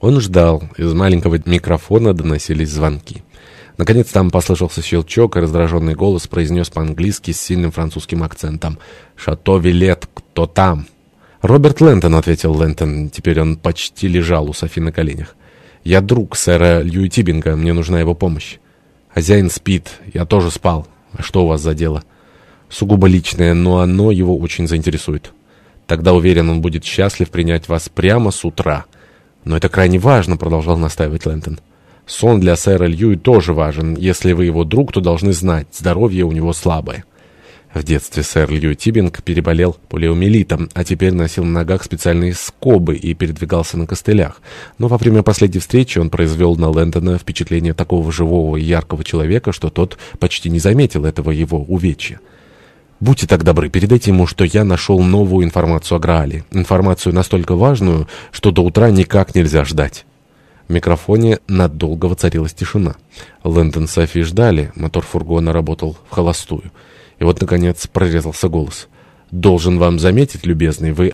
Он ждал. Из маленького микрофона доносились звонки. Наконец там послышался щелчок, и раздраженный голос произнес по-английски с сильным французским акцентом. «Шато Вилет, кто там?» «Роберт Лэнтон», — ответил Лэнтон. Теперь он почти лежал у Софи на коленях. «Я друг сэра Льюи Тибинга, мне нужна его помощь». «Хозяин спит, я тоже спал. А что у вас за дело?» «Сугубо личное, но оно его очень заинтересует. Тогда, уверен, он будет счастлив принять вас прямо с утра». «Но это крайне важно», — продолжал настаивать Лэнтон. «Сон для сэра Льюи тоже важен. Если вы его друг, то должны знать, здоровье у него слабое». В детстве сэр Лью Тибинг переболел полиомиелитом, а теперь носил на ногах специальные скобы и передвигался на костылях. Но во время последней встречи он произвел на Лэндона впечатление такого живого и яркого человека, что тот почти не заметил этого его увечья. Будьте так добры, передайте ему, что я нашел новую информацию о Граале. Информацию настолько важную, что до утра никак нельзя ждать. В микрофоне надолго воцарилась тишина. Лэндон и Софи ждали, мотор фургона работал в холостую. И вот, наконец, прорезался голос. «Должен вам заметить, любезный, вы